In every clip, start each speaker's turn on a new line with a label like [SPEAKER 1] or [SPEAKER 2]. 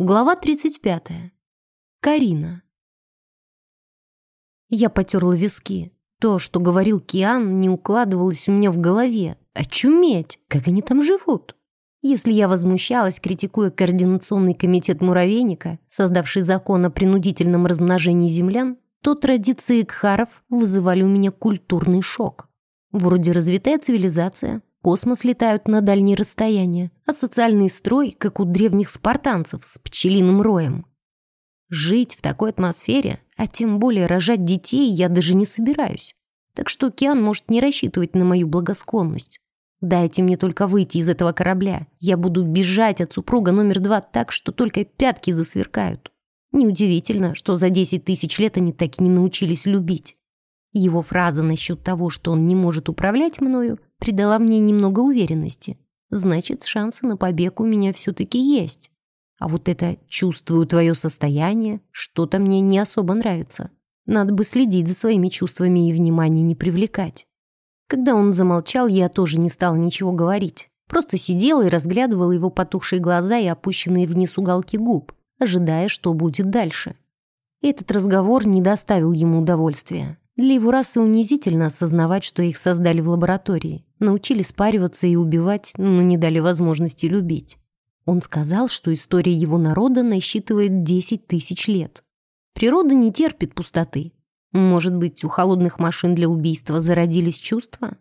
[SPEAKER 1] Глава 35. Карина. Я потерла виски. То, что говорил Киан, не укладывалось у меня в голове. Очуметь! Как они там живут? Если я возмущалась, критикуя Координационный комитет муравейника, создавший закон о принудительном размножении землян, то традиции кхаров вызывали у меня культурный шок. Вроде развитая цивилизация, космос летают на дальние расстояния, а социальный строй, как у древних спартанцев, с пчелиным роем. Жить в такой атмосфере, а тем более рожать детей, я даже не собираюсь. Так что океан может не рассчитывать на мою благосклонность. Дайте мне только выйти из этого корабля. Я буду бежать от супруга номер два так, что только пятки засверкают. Неудивительно, что за десять тысяч лет они так и не научились любить. Его фраза насчет того, что он не может управлять мною, придала мне немного уверенности. Значит, шансы на побег у меня все-таки есть. А вот это «чувствую твое состояние» что-то мне не особо нравится. Надо бы следить за своими чувствами и внимание не привлекать. Когда он замолчал, я тоже не стала ничего говорить. Просто сидела и разглядывала его потухшие глаза и опущенные вниз уголки губ, ожидая, что будет дальше. Этот разговор не доставил ему удовольствия. Для его расы унизительно осознавать, что их создали в лаборатории, научили спариваться и убивать, но не дали возможности любить. Он сказал, что история его народа насчитывает 10 тысяч лет. Природа не терпит пустоты. Может быть, у холодных машин для убийства зародились чувства?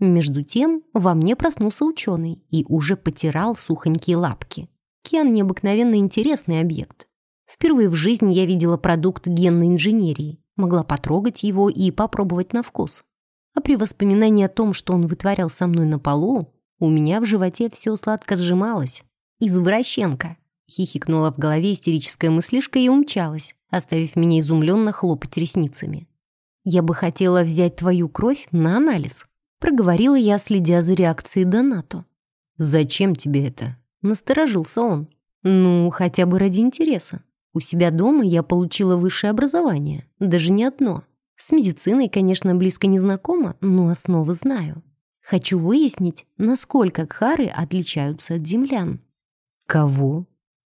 [SPEAKER 1] Между тем, во мне проснулся ученый и уже потирал сухонькие лапки. Киан необыкновенно интересный объект. Впервые в жизни я видела продукт генной инженерии, могла потрогать его и попробовать на вкус. А при воспоминании о том, что он вытворял со мной на полу, у меня в животе все сладко сжималось. «Извращенка!» — хихикнула в голове истерическая мыслишка и умчалась, оставив меня изумленно хлопать ресницами. «Я бы хотела взять твою кровь на анализ», — проговорила я, следя за реакцией Донато. «Зачем тебе это?» — насторожился он. «Ну, хотя бы ради интереса. У себя дома я получила высшее образование, даже не одно. С медициной, конечно, близко не знакома, но основы знаю. Хочу выяснить, насколько кхары отличаются от землян. Кого?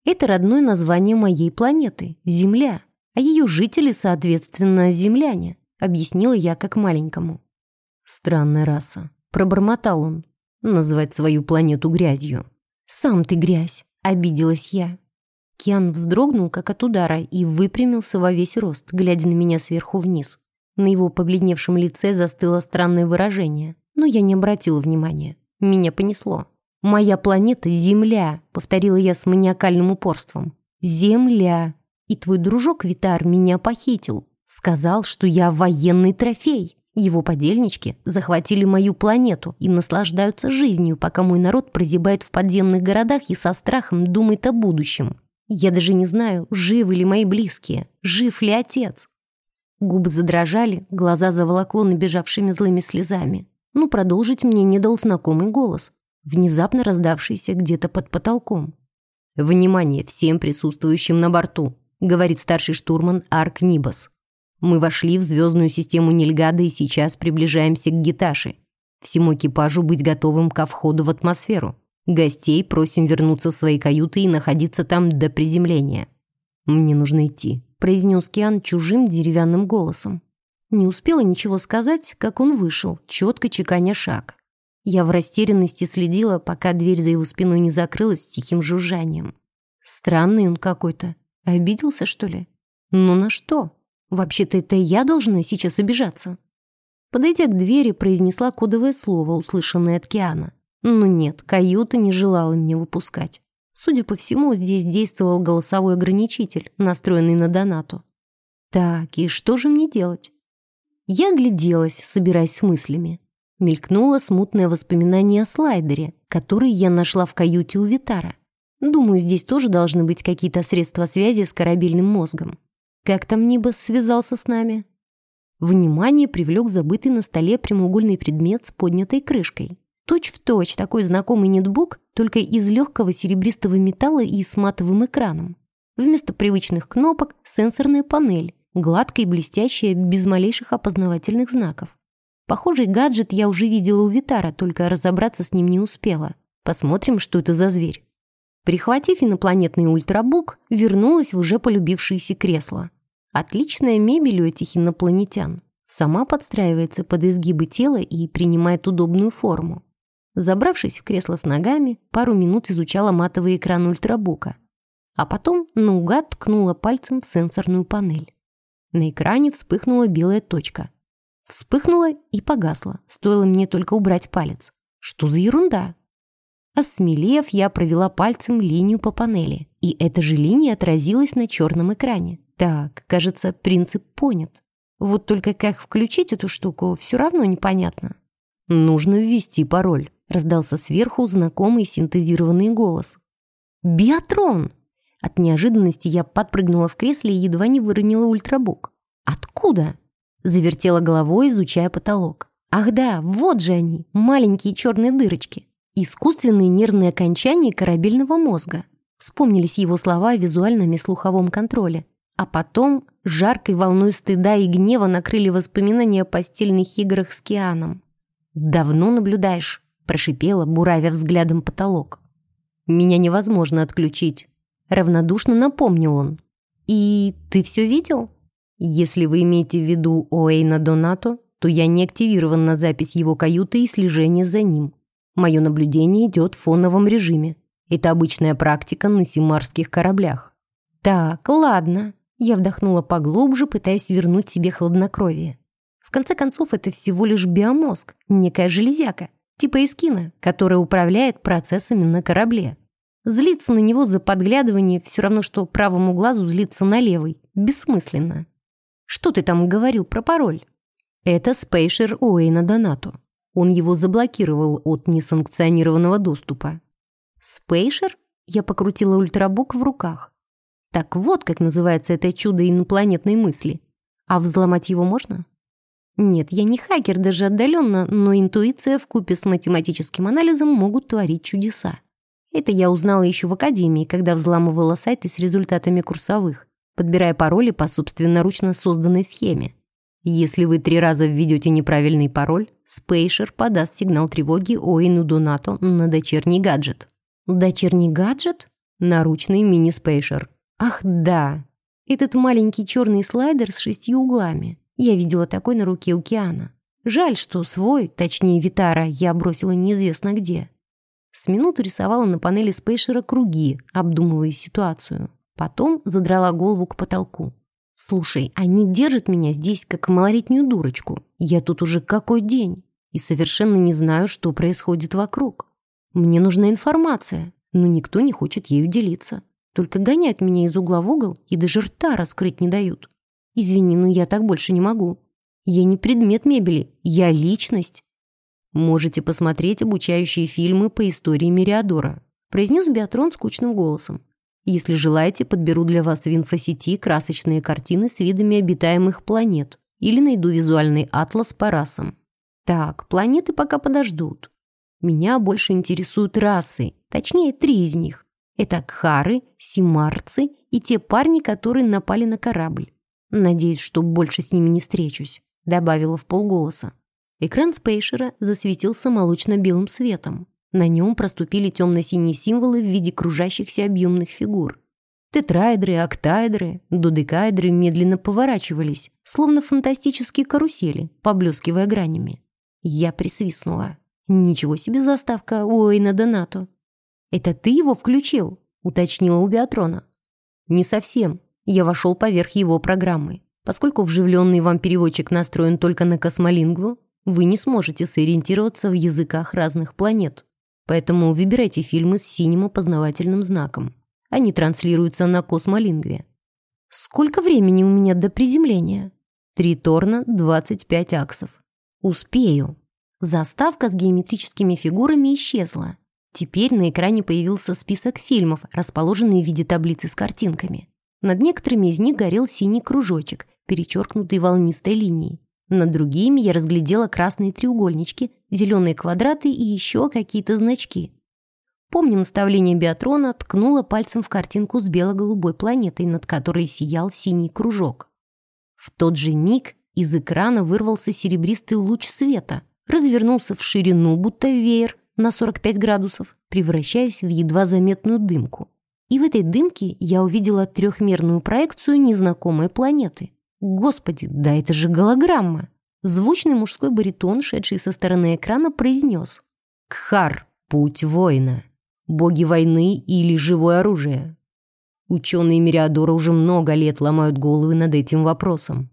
[SPEAKER 1] Это родное название моей планеты — Земля, а ее жители, соответственно, земляне, объяснила я как маленькому. Странная раса. Пробормотал он. Назвать свою планету грязью. «Сам ты грязь», — обиделась я. Киан вздрогнул, как от удара, и выпрямился во весь рост, глядя на меня сверху вниз. На его побледневшем лице застыло странное выражение, но я не обратила внимания. Меня понесло. «Моя планета — Земля», — повторила я с маниакальным упорством. «Земля. И твой дружок Витар меня похитил. Сказал, что я военный трофей. Его подельнички захватили мою планету и наслаждаются жизнью, пока мой народ прозябает в подземных городах и со страхом думает о будущем. Я даже не знаю, живы ли мои близкие, жив ли отец. Губы задрожали, глаза заволокло набежавшими злыми слезами. Ну, продолжить мне не дал знакомый голос, внезапно раздавшийся где-то под потолком. «Внимание всем присутствующим на борту», — говорит старший штурман Арк Нибас. «Мы вошли в звездную систему Нильгада и сейчас приближаемся к Гиташе. Всему экипажу быть готовым ко входу в атмосферу. Гостей просим вернуться в свои каюты и находиться там до приземления. Мне нужно идти», — произнес Киан чужим деревянным голосом. Не успела ничего сказать, как он вышел, четко чеканя шаг. Я в растерянности следила, пока дверь за его спиной не закрылась тихим жужжанием. Странный он какой-то. Обиделся, что ли? Ну на что? Вообще-то это я должна сейчас обижаться. Подойдя к двери, произнесла кодовое слово, услышанное от Киана. Но нет, каюта не желала меня выпускать. Судя по всему, здесь действовал голосовой ограничитель, настроенный на донату. Так, и что же мне делать? Я гляделась, собираясь с мыслями. Мелькнуло смутное воспоминание о слайдере, который я нашла в каюте у Витара. Думаю, здесь тоже должны быть какие-то средства связи с корабельным мозгом. Как там Нибас связался с нами? Внимание привлек забытый на столе прямоугольный предмет с поднятой крышкой. Точь-в-точь точь такой знакомый нетбук, только из легкого серебристого металла и с матовым экраном. Вместо привычных кнопок сенсорная панель, гладкая и блестящая, без малейших опознавательных знаков. Похожий гаджет я уже видела у Витара, только разобраться с ним не успела. Посмотрим, что это за зверь. Прихватив инопланетный ультрабук, вернулась в уже полюбившееся кресло. Отличная мебель у этих инопланетян. Сама подстраивается под изгибы тела и принимает удобную форму. Забравшись в кресло с ногами, пару минут изучала матовый экран ультрабука. А потом наугад ткнула пальцем в сенсорную панель. На экране вспыхнула белая точка. Вспыхнула и погасла, стоило мне только убрать палец. Что за ерунда? Осмелев, я провела пальцем линию по панели, и эта же линия отразилась на черном экране. Так, кажется, принцип понят. Вот только как включить эту штуку, все равно непонятно. «Нужно ввести пароль», — раздался сверху знакомый синтезированный голос. «Биатрон!» От неожиданности я подпрыгнула в кресле и едва не выронила ультрабук. «Откуда?» Завертела головой, изучая потолок. «Ах да, вот же они, маленькие черные дырочки. Искусственные нервные окончания корабельного мозга. Вспомнились его слова о визуальном и слуховом контроле. А потом жаркой волной стыда и гнева накрыли воспоминания о постельных играх с Кианом. «Давно наблюдаешь?» – прошипела, буравя взглядом потолок. «Меня невозможно отключить», – равнодушно напомнил он. «И ты все видел?» «Если вы имеете в виду Оэйна Донато, то я не активирован на запись его каюты и слежение за ним. Мое наблюдение идет в фоновом режиме. Это обычная практика на симарских кораблях. Так, ладно. Я вдохнула поглубже, пытаясь вернуть себе хладнокровие. В конце концов, это всего лишь биомозг, некая железяка, типа эскина, которая управляет процессами на корабле. Злиться на него за подглядывание все равно, что правому глазу злиться на левый. Бессмысленно. Что ты там говорил про пароль? Это спейшер Уэйна Донату. Он его заблокировал от несанкционированного доступа. «Спейшер?» Я покрутила ультрабук в руках. Так вот, как называется это чудо инопланетной мысли. А взломать его можно? Нет, я не хакер даже отдаленно, но интуиция в купе с математическим анализом могут творить чудеса. Это я узнала еще в академии, когда взламывала сайты с результатами курсовых, подбирая пароли по собственноручно созданной схеме. Если вы три раза введете неправильный пароль, Спейшер подаст сигнал тревоги Оину Донато на дочерний гаджет. Дочерний гаджет? Наручный мини-спейшер. Ах, да. Этот маленький черный слайдер с шестью углами. Я видела такой на руке у Киана. Жаль, что свой, точнее Витара, я бросила неизвестно где. С минуту рисовала на панели спейшера круги, обдумывая ситуацию. Потом задрала голову к потолку. «Слушай, они держат меня здесь, как малолетнюю дурочку. Я тут уже какой день, и совершенно не знаю, что происходит вокруг. Мне нужна информация, но никто не хочет ею делиться. Только гоняют меня из угла в угол и даже рта раскрыть не дают. Извини, но я так больше не могу. Я не предмет мебели, я личность». «Можете посмотреть обучающие фильмы по истории Мериадора», произнес Беатрон скучным голосом. Если желаете, подберу для вас в инфосети красочные картины с видами обитаемых планет или найду визуальный атлас по расам. Так, планеты пока подождут. Меня больше интересуют расы, точнее, три из них. Это кхары, симарцы и те парни, которые напали на корабль. Надеюсь, что больше с ними не встречусь», — добавила в полголоса. Экран спейшера засветился молочно-белым светом. На нем проступили темно-синие символы в виде кружащихся объемных фигур. Тетраэдры, октаэдры, додекаэдры медленно поворачивались, словно фантастические карусели, поблескивая гранями. Я присвистнула. «Ничего себе заставка Уэйна Донато!» «Это ты его включил?» — уточнила у Беатрона. «Не совсем. Я вошел поверх его программы. Поскольку вживленный вам переводчик настроен только на космолингву, вы не сможете сориентироваться в языках разных планет. Поэтому выбирайте фильмы с синим опознавательным знаком. Они транслируются на космолингве. Сколько времени у меня до приземления? Три торна, 25 аксов. Успею. Заставка с геометрическими фигурами исчезла. Теперь на экране появился список фильмов, расположенный в виде таблицы с картинками. Над некоторыми из них горел синий кружочек, перечеркнутый волнистой линией. Над другими я разглядела красные треугольнички, зеленые квадраты и еще какие-то значки. Помню наставление Биатрона, ткнула пальцем в картинку с бело-голубой планетой, над которой сиял синий кружок. В тот же миг из экрана вырвался серебристый луч света, развернулся в ширину, будто веер, на 45 градусов, превращаясь в едва заметную дымку. И в этой дымке я увидела трехмерную проекцию незнакомой планеты. Господи, да это же голограмма! Звучный мужской баритон, шедший со стороны экрана, произнес «Кхар, путь воина, боги войны или живое оружие». Ученые Мириадора уже много лет ломают головы над этим вопросом.